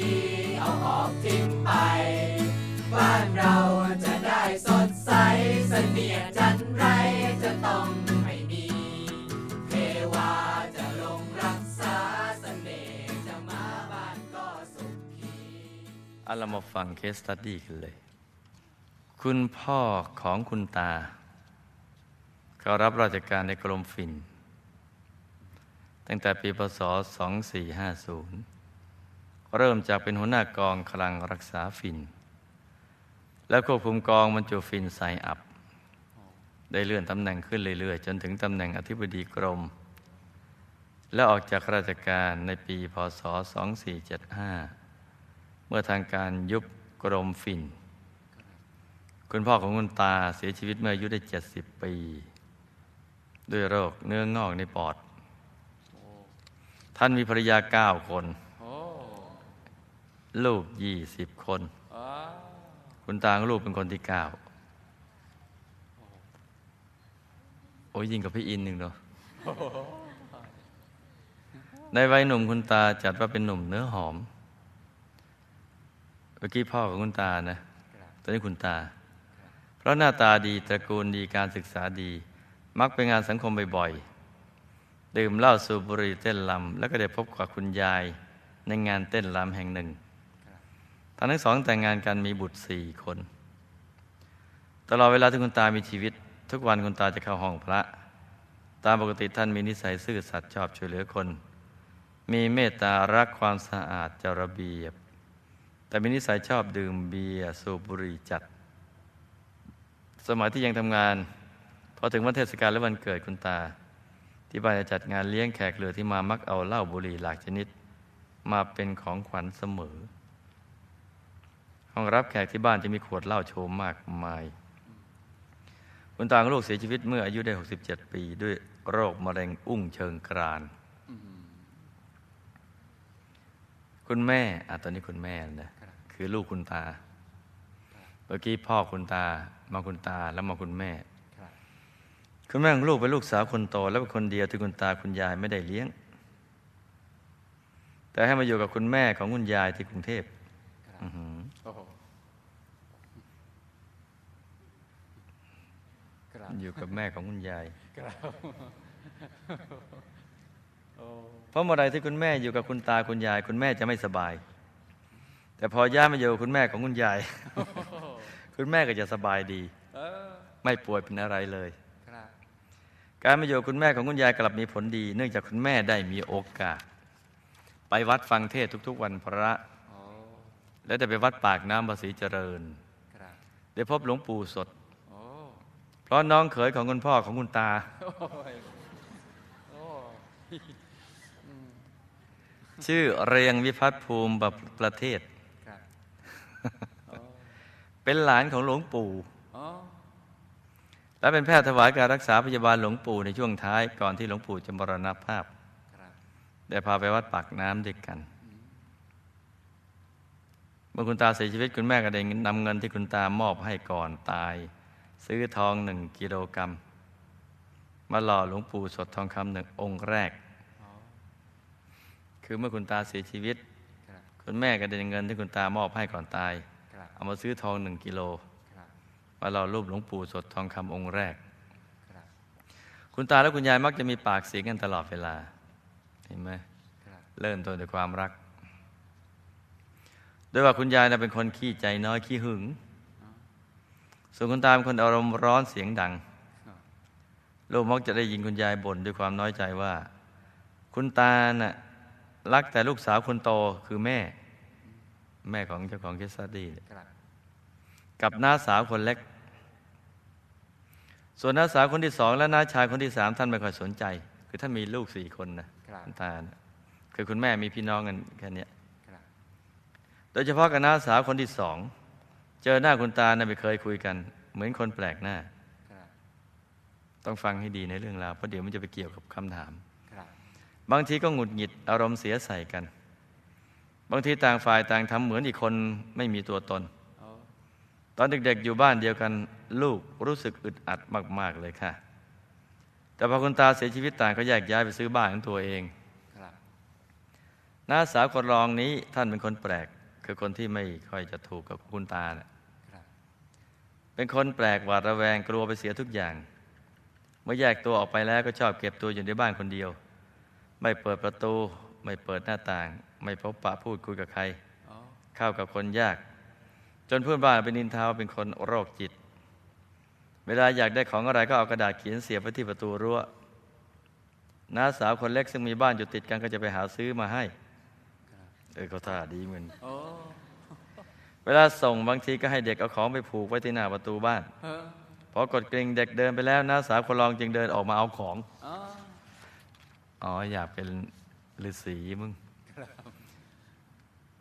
ดี เอาออกทิ้งไป บ้านเราจะได้สดใสเสนียจันไรจะต้องไม่มี เทวาจะลงรักษาเสน่ห์จะมาบ้านก็สุขีเอาเรามาฟังเคสตัดดี้กันเลย คุณพ่อของคุณตา เขารับราชการในกรมฝิ่นตั้งแต่ปีพศ 2450 เริ่มจากเป็นหัวหน้ากองคลังรักษาฝิ่น แล้วควบคุมกองบรรจุฝิ่นใส่อับ ได้เลื่อนตำแหน่งขึ้นเรื่อยๆ จนถึงตำแหน่งอธิบดีกรม และออกจากราชการในปีพศ 2475 เมื่อทางการยุบกรมฝิ่น คุณพ่อของคุณตาเสียชีวิตเมื่ออายุได้ 70 ปี ด้วยโรคเนื้องอกในปอด ท่านมีภรรยาเก้าคน ลูกยี่สิบคน คุณตาของลูกเป็นคนที่เก้าโอ้ยยิ่งกับพี่อินหนึ่งเนาะในวัยหนุ่มคุณตาจัดว่าเป็นหนุ่มเนื้อหอม เมื่อกี้พ่อของคุณตานะ ตอนนี้คุณตา เพราะหน้าตาดีตระกูลดีการศึกษาดี มักไปงานสังคมบ่อยๆ ดื่มเหล้าสูบบุหรี่เต้นลำแล้วก็ได้พบกับคุณยายในงานเต้นลำแห่งหนึ่ง ทั้งทั้งสองแต่งงานกันมีบุตรสี่คน ตลอดเวลาที่คุณตามีชีวิต ทุกวันคุณตาจะเข้าห้องพระ ตามปกติท่านมีนิสัยซื่อสัตย์ชอบช่วยเหลือคน มีเมตตารักความสะอาดเจระเบียบ แต่มีนิสัยชอบดื่มเบียร์สูบบุหรี่จัด สมัยที่ยังทำงานพอถึงวันเทศกาลและวันเกิดคุณตา ที่บ้านจะจัดงานเลี้ยงแขกเหลือที่มามักเอาเหล้าบุหรี่หลากชนิด มาเป็นของขวัญเสมอ ห้องรับแขกที่บ้านจะมีขวดเหล้าโชว์มากมาย คุณตาของลูกเสียชีวิตเมื่ออายุได้ 67 ปี ด้วยโรคมะเร็งอุ้งเชิงกราน คุณแม่อะตอนนี้คุณแม่นะคือลูกคุณตา เมื่อกี้พ่อคุณตา มาคุณตาแล้วมาคุณแม่ คุณแม่ของลูกเป็นลูกสาวคนโต และเป็นคนเดียวที่คุณตาคุณยายไม่ได้เลี้ยง แต่ให้มาอยู่กับคุณแม่ของคุณยายที่กรุงเทพอื้อหือ โอ้โหครับ อยู่กับแม่ของคุณยายครับโอ้เพราะเมื่อไรที่คุณแม่อยู่กับคุณตาคุณยาย คุณแม่จะไม่สบาย แต่พอย่ามาอยู่กับคุณแม่ของคุณยาย คุณแม่ก็จะสบายดีเออไม่ป่วยเป็นอะไรเลยครับการมาอยู่กับคุณแม่ของคุณยายกลับมีผลดี เนื่องจากคุณแม่ได้มีโอกาส ไปวัดฟังเทศน์ทุก ๆ วันพระโอ้และได้ไปวัดปากน้ำภาษีเจริญครับได้พบหลวงปู่สด โอ้เพราะน้องเขยของคุณพ่อของคุณตา ชื่อเรียงวิพัฒน์ภูมิบประเทศ เป็นหลานของหลวงปู่ และเป็นแพทย์ถวายการรักษาพยาบาลหลวงปู่ในช่วงท้ายก่อนที่หลวงปู่จะมรณภาพ ได้พาไปวัดปากน้ำด้วยกันเมื่อคุณตาเสียชีวิตคุณแม่ก็ได้นำเงินที่คุณตามอบให้ก่อนตาย ซื้อทองหนึ่งกิโลกรัมมาหล่อหลวงปู่สดทองคำหนึ่งองค์แรกโอ้คือเมื่อคุณตาเสียชีวิตครับคุณแม่ก็ได้เงินที่คุณตามอบให้ก่อนตายครับเอามาซื้อทองหนึ่งกิโลครับมาหล่อรูปหลวงปู่สดทองคำองค์แรกครับคุณตาและคุณยายมักจะมีปากเสียงกันตลอดเวลา เห็นไหมครับเริ่มต้นด้วยความรักโดยว่าคุณยายนะเป็นคนขี้ใจน้อยขี้หึง ส่วนคุณตาเป็นคนอารมณ์ร้อนเสียงดังอ๋อลูกมักจะได้ยินคุณยายบ่นด้วยความน้อยใจว่า คุณตาน่ะรักแต่ลูกสาวคนโตคือแม่ แม่ของเจ้าของ case study เนี่ยครับกับน้าสาวคนเล็ก ส่วนน้าสาวคนที่สองและน้าชายคนที่สามท่านไม่ค่อยสนใจ คือท่านมีลูกสี่คนนะครับคุณตานะคือคุณแม่มีพี่น้องกันแค่เนี้ยครับโดยเฉพาะกับน้าสาวคนที่สอง เจอหน้าคุณตานะไม่เคยคุยกัน เหมือนคนแปลกหน้าครับต้องฟังให้ดีในเรื่องราวเพราะเดี๋ยวมันจะไปเกี่ยวกับคำถามครับบางทีก็หงุดหงิดอารมณ์เสียใส่กัน บางทีต่างฝ่ายต่างทำเหมือนอีกคนไม่มีตัวตนโอ้ตอนเด็กๆอยู่บ้านเดียวกัน ลูกรู้สึกอึดอัดมาก ๆเลยค่ะ แต่พอคุณตาเสียชีวิตต่างก็แยกย้ายไปซื้อบ้านของตัวเองครับน้าสาวคนรองนี้ท่านเป็นคนแปลก คือคนที่ไม่ค่อยจะถูกกับคุณตาเนะ่ยครับ เป็นคนแปลกหวาดระแวงกลัวไปเสียทุกอย่าง เมื่อแยกตัวออกไปแล้วก็ชอบเก็บตัวอยู่ในบ้านคนเดียว ไม่เปิดประตู ไม่เปิดหน้าต่าง ไม่พบปะพูดคุยกับใคร เข้ากับคนยาก จนเพื่อนบ้านเป็นนินทาเป็นคนโรคจิต เวลาอยากได้ของอะไรก็เอากระดาษเขียนเสียบไว้ที่ประตูรั้วน้าสาวคนเล็กซึ่งมีบ้านอยู่ติดกันก็จะไปหาซื้อมาให้ เออเขาท่าดีเหมือน เวลาส่งบางทีก็ให้เด็กเอาของไปผูกไว้ที่หน้าประตูบ้านเออพอกดกริ่งเด็กเดินไปแล้วน้าสาวคนรองจึงเดินออกมาเอาของอ๋ออ๋ออยากเป็นฤาษีมึง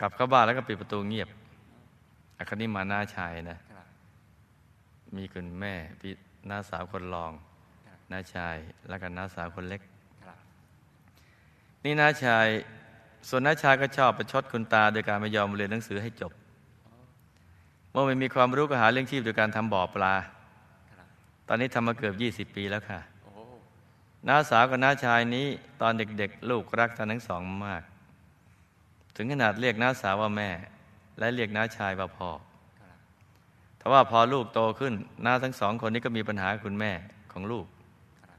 กลับเข้าบ้านแล้วก็ปิดประตูเงียบอัครนี้มาหน้าชายนะครับมีคุณแม่พี่น้าสาวคนรองครับน้าชายแล้วก็น้าสาวคนเล็กครับนี่น้าชาย ส่วนน้าชายก็ชอบประชดคุณตาโดยการไม่ยอมเรียนหนังสือให้จบเมื่อไม่มีความรู้ก็หาเลี้ยงชีพโดยการทำบ่อปลาครับตอนนี้ทำมาเกือบ 20 ปีแล้วค่ะโอ้น้าสาวกับน้าชายนี้ ตอนเด็กๆ ลูกรักท่านทั้งสองมาก ถึงขนาดเรียกน้าสาวว่าแม่ และเรียกน้าชายว่าพ่อครับแต่ว่าพอลูกโตขึ้นน้าทั้งสองคนนี้ก็มีปัญหากับคุณแม่ของลูกครับ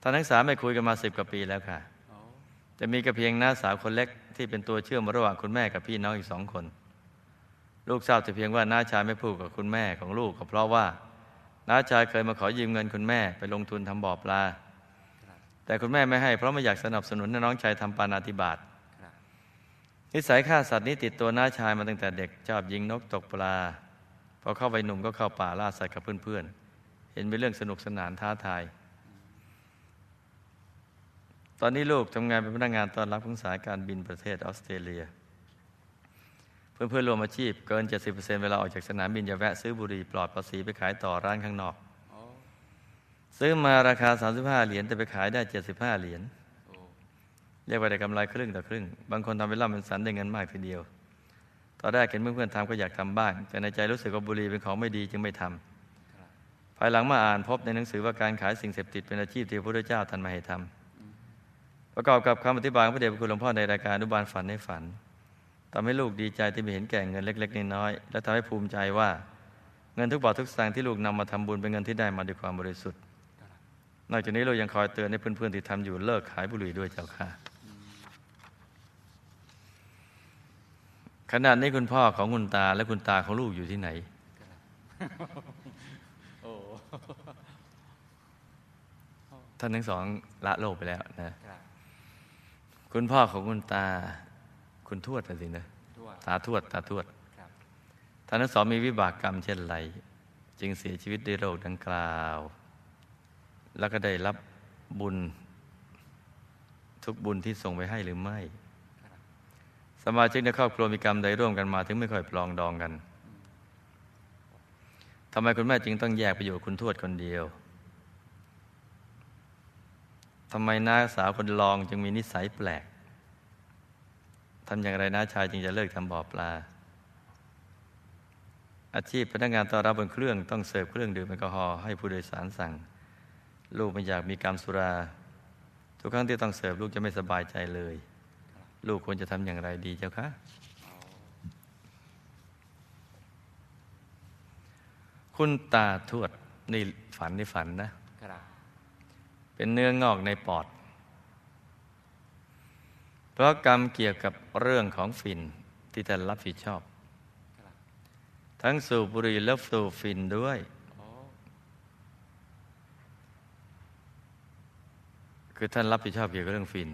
ท่านทั้งสามไม่คุยกันมาสิบกว่าปีแล้วค่ะโอ้จะมีแต่เพียงน้าสาวคนเล็กที่เป็นตัวเชื่อมระหว่างคุณแม่กับพี่น้องอีกสองคน ลูกทราบแต่เพียงว่าน้าชายไม่พูดกับคุณแม่ของลูกก็เพราะว่าน้าชายเคยมาขอยืมเงินคุณแม่ไปลงทุนทำบ่อปลา แต่คุณแม่ไม่ให้เพราะไม่อยากสนับสนุนน้องชายทำปานาติบาตนิสัยฆ่าสัตว์นี้ติดตัวน้าชายมาตั้งแต่เด็กชอบยิงนกตกปลาพอเข้าไปหนุ่มก็เข้าป่าล่าสัตว์กับเพื่อนๆ เห็นเป็นเรื่องสนุกสนานท้าทาย ตอนนี้ลูกทำงานเป็นพนักงานต้อนรับของสายการบินประเทศออสเตรเลีย เพื่อนๆรวมอาชีพเกิน 70%เวลาออกจากสนามบินจะแวะซื้อบุหรี่ปลอดภาษีไปขายต่อร้านข้างนอกโอ้ซื้อมาราคา 35 เหรียญแต่ไปขายได้ 75 เหรียญโอ้เรียกว่าได้กำไรครึ่งต่อครึ่ง บางคนทำเป็นร่ำเป็นสันได้เงินมากทีเดียว ตอนแรกเห็นเพื่อนๆทำก็อยากทำบ้างแต่ในใจรู้สึกว่าบุหรี่เป็นของไม่ดีจึงไม่ทำครับภายหลังมาอ่านพบในหนังสือว่าการขายสิ่งเสพติดเป็นอาชีพที่พระพุทธเจ้าท่านมาให้ทำประกอบกับคำอธิบายของพระเดชพระคุณหลวงพ่อในรายการอนุบาลฝันในฝัน ทำให้ลูกดีใจที่ไม่เห็นแก่เงินเล็ก ๆน้อยๆและทำให้ภูมิใจว่า เงินทุกบาททุกสตางค์ที่ลูกนำมาทำบุญเป็นเงินที่ได้มาด้วยความบริสุทธิ์นอกจากนี้เรายังคอยเตือนให้เพื่อนๆที่ทำอยู่เลิกขายบุหรี่ด้วยเจ้าค่ะ ขณะนี้คุณพ่อของคุณตาและคุณตาของลูกอยู่ที่ไหนโอ้ท่านทั้งสองละโลกไปแล้วนะครับคุณพ่อของคุณตา คุณทวดน่ะสินะทั่วตาทวดตาทวดครับท่านทั้งสองมีวิบากกรรมเช่นไร จึงเสียชีวิตด้วยโรคดังกล่าว แล้วก็ได้รับบุญ ทุกบุญที่ส่งไปให้หรือไม่ครับสมาชิกในครอบครัวมีกรรมใดร่วมกันมา ถึงไม่ค่อยปลองดองกันทำไมคุณแม่จึงต้องแยกไปอยู่กับคุณทวดคนเดียวทำไมน้าสาวคนรองจึงมีนิสัยแปลก ทำอย่างไรน้าชายจึงจะเลิกทำบ่อปลา อาชีพพนักงานต้อนรับบนเครื่องต้องเสิร์ฟเครื่องดื่มแอลกอฮอล์ให้ผู้โดยสารสั่ง ลูกไม่อยากมีกรรมสุรา ทุกครั้งที่ต้องเสิร์ฟลูกจะไม่สบายใจเลย ลูกควรจะทำอย่างไรดีเจ้าคะคุณตาทวดนี่ฝันในฝันนะครับเป็นเนื้องอกในปอดเพ ราะกรรมเกี่ยวกับเรื่องของฝิ่นที่ท่านรับผิดชอบ ทั้งสูบบุหรี่และสูบฝิ่นด้วย คือท่านรับผิดชอบเกี่ยวกับเรื่องฝิ่น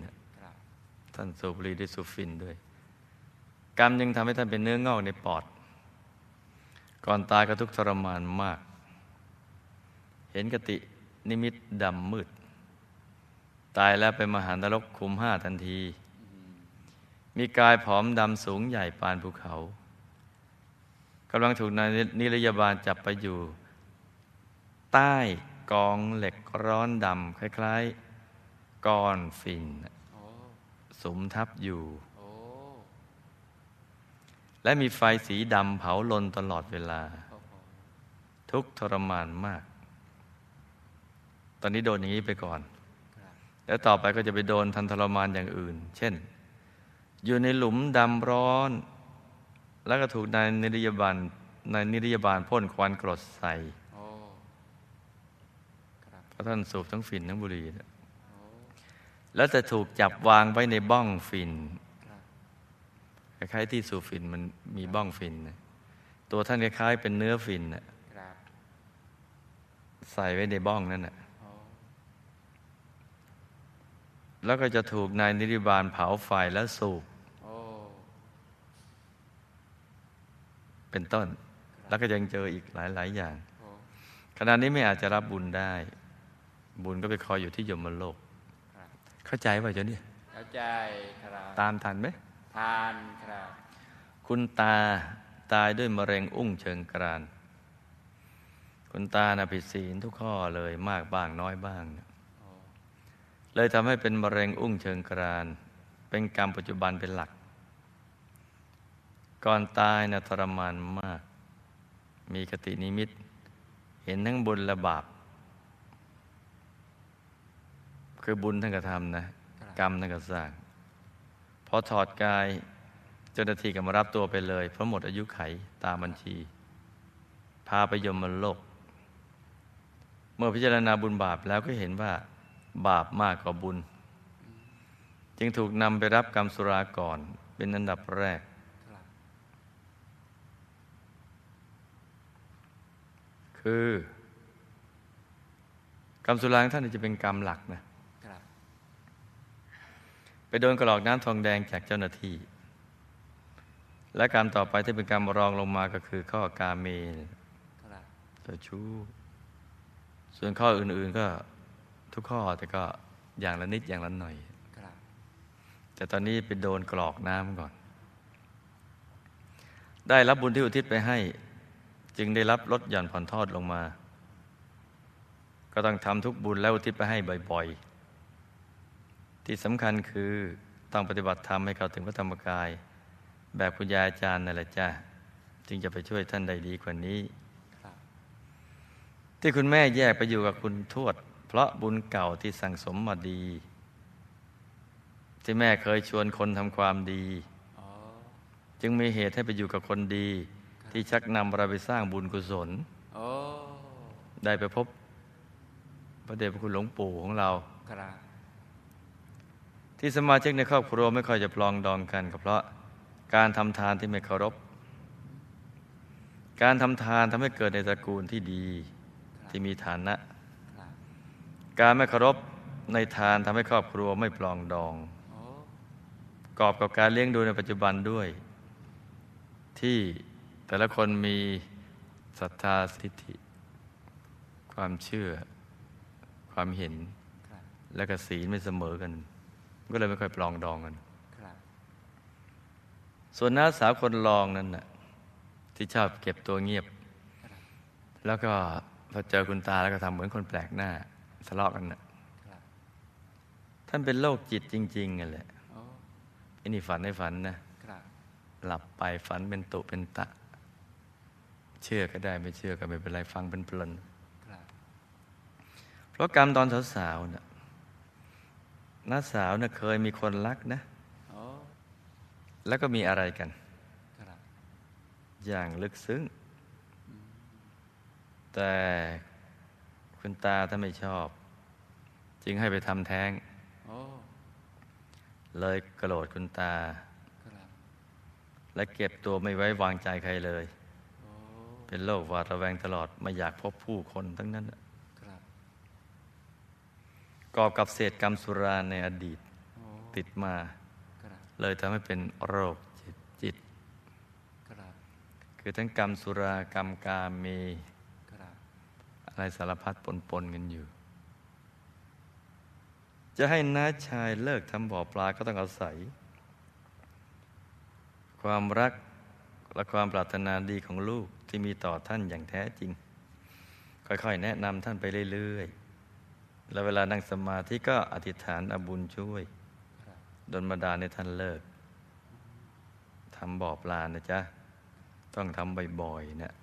ท่านสูบบุหรี่ด้วยสูบฝิ่นด้วย กรรมยังทำให้ท่านเป็นเนื้องอกในปอด ก่อนตายก็ทุกทรมานมาก เห็นกตินิมิตดำมืด ตายแล้วไปมหานรกคุมห้าทันที มีกายผอมดำสูงใหญ่ปานภูเขากำลังถูกนายนิรยาบาลจับไปอยู่ ใต้กองเหล็กร้อนดำคล้ายๆก้อนฝิ่นสมทับอยู่ และมีไฟสีดำเผาลนตลอดเวลา ทุกทรมานมาก ตอนนี้โดนอย่างนี้ไปก่อน แล้วต่อไปก็จะไปโดนทันทรมานอย่างอื่น เช่น อยู่ในหลุมดำร้อน แล้วก็ถูกนายนิรยาบาลนายนิรยาบาลพ่นควันกรดใส่เพราะท่านสูบทั้งฝิ่นทั้งบุหรี่แล้วจะถูกจับวางไว้ในบ้องฝิ่นคล้ายๆที่สูบฝิ่นมันมีบ้องฝิ่นตัวท่านคล้ายๆเป็นเนื้อฝิ่นใส่ไว้ในบ้องนั่นน่ะแล้วก็จะถูกนายนิริบาลเผาไฟแล้วสูบ โอ้ เป็นต้น แล้วก็ยังเจออีกหลาย ๆ อย่างโอ้ขณะนี้ไม่อาจจะรับบุญได้ บุญก็ไปคอยอยู่ที่ยมโลกครับเข้าใจป่ะจ๊ะเนี่ยเข้าใจครับตามทันไหมทานครับ คุณตาตายด้วยมะเร็งอุ้งเชิงกราน คุณตานะผิดศีลทุกข้อเลยมากบ้างน้อยบ้างโอ้เลยทำให้เป็นมะเร็งอุ้งเชิงกราน เป็นกรรมปัจจุบันเป็นหลัก ก่อนตายนะทรมานมาก มีคตินิมิต เห็นทั้งบุญและบาป คือบุญท่านกระทำนะ กรรมท่านกระสร้างพอถอดกายเจ้าหน้าที่ก็มารับตัวไปเลย เพราะหมดอายุไขตามบัญชี พาไปยมโลก เมื่อพิจารณาบุญบาปแล้วก็เห็นว่าบาปมากกว่าบุญ จึงถูกนำไปรับกรรมสุราก่อนเป็นอันดับแรก ครับคือ กรรมสุราของท่านจะเป็นกรรมหลักนะครับไปโดนกระหลอกน้ำทองแดงจากเจ้าหน้าที่ และกรรมต่อไปที่เป็นกรรมรองลงมาก็คือ ข้อกาเมครับเจ้าชู้ ส่วนข้ออื่น ๆก็ทุกข้อแต่ก็อย่างละนิดอย่างละหน่อยครับแต่ตอนนี้ไปโดนกรอกน้ำก่อน ได้รับบุญที่อุทิศไปให้ จึงได้รับลดหย่อนผ่อนทอดลงมา ก็ต้องทำทุกบุญแล้วอุทิศไปให้บ่อยๆ ที่สำคัญคือต้องปฏิบัติธรรมให้เขาถึงพระธรรมกาย แบบคุณยายอาจารย์นั่นแหละจ้าจึงจะไปช่วยท่านได้ดีกว่านี้ ที่คุณแม่แยกไปอยู่กับคุณทวด เพราะบุญเก่าที่สั่งสมมาดี ที่แม่เคยชวนคนทำความดี จึงมีเหตุให้ไปอยู่กับคนดี ที่ชักนำเราไปสร้างบุญกุศลโอ้ได้ไปพบพระเดชพระคุณหลวงปู่ของเราครับที่สมาชิกในครอบครัวไม่ค่อยจะปลองดองกันก็เพราะการทำทานที่ไม่เคารพ การทำทานทำให้เกิดในตระกูลที่ดีที่มีฐานะครับการไม่เคารพในทานทำให้ครอบครัวไม่ปลองดองโอ้ประกอบกับการเลี้ยงดูในปัจจุบันด้วย ที่ แต่ละคนมีศรัทธาสถิติความเชื่อ ความเห็นครับและก็ศีลไม่เสมอกัน ก็เลยไม่ค่อยปลองดองกันครับส่วนน้าสาวคนรองนั้นน่ะที่ชอบเก็บตัวเงียบ แล้วก็พอเจอคุณตาแล้วก็ทำเหมือนคนแปลกหน้าทะเลาะกันน่ะครับท่านเป็นโรคจิตจริงๆกันแหละโอ้ไอ้นี่ฝันให้ฝันนะครับหลับไปฝันเป็นตุเป็นตะ เชื่อก็ได้ไม่เชื่อก็ไม่เป็นไรฟังเป็นเพลินครับเพราะกรรมตอนสาวๆน่ะน้าสาวน่ะเคยมีคนรักนะโอ้แล้วก็มีอะไรกันครับอย่างลึกซึ้ง แต่คุณตาถ้าไม่ชอบ จึงให้ไปทำแท้งโอ้เลยโกรธคุณตาครับและเก็บตัวไม่ไว้วางใจใครเลยโอ้ เป็นโรคหวาดระแวงตลอดไม่อยากพบผู้คนทั้งนั้นน่ะครับกอบกับเศษกรรมสุราในอดีตโอ้ติดมาครับเลยทำให้เป็นโรคจิตจิตครับคือทั้งกรรมสุรากรรมกาเมครับอะไรสารพัดปนปนๆกันอยู่ จะให้น้าชายเลิกทำบ่อปลาก็ต้องอาศัย ความรัก และความปรารถนาดีของลูกที่มีต่อท่านอย่างแท้จริง ค่อยๆ แนะนำท่านไปเรื่อยๆ แล้วเวลานั่งสมาธิก็อธิษฐานอาบุญช่วยดนบันดาลในท่านเลิกทำบ่อปลานะจ๊ะ ต้องทำบ่อยๆนะ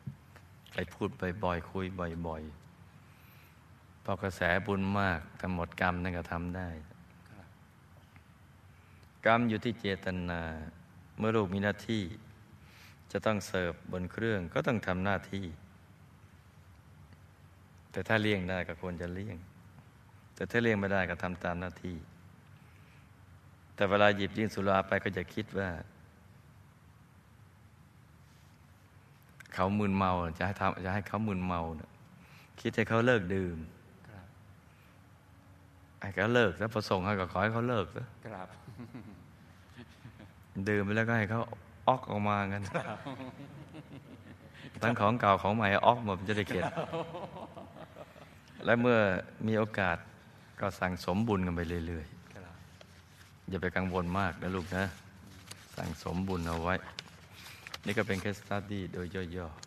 ไปพูดบ่อยๆ คุยบ่อยๆพอกระแสบุญมากทำหมดกรรมนั่นก็ทำได้ กรรมอยู่ที่เจตนา เมื่อลูกมีหน้าที่ จะต้องเสิร์ฟบนเครื่องก็ต้องทำหน้าที่ แต่ถ้าเลี่ยงได้ก็ควรจะเลี่ยง แต่ถ้าเลี่ยงไม่ได้ก็ทำตามหน้าที่ แต่เวลาหยิบยื่นสุราไปก็จะคิดว่า เขามึนเมาจะให้ทำจะให้เขามึนเมาเนี่ยคิดให้เขาเลิกดื่มครับให้เขาเลิกแล้วประสงค์ให้ก็ขอให้เขาเลิกซะครับดื่มไปแล้วก็ให้เขา ออกออกมากันทั้งของเก่าของใหม่ออกหมดมันจะได้เข็ดและเมื่อมีโอกาสก็สั่งสมบุญกันไปเรื่อยครับๆอย่าไปกังวลมากนะลูกนะ สั่งสมบุญเอาไว้ นี่ก็เป็นแค่สตาร์ดี้โดยย่อๆ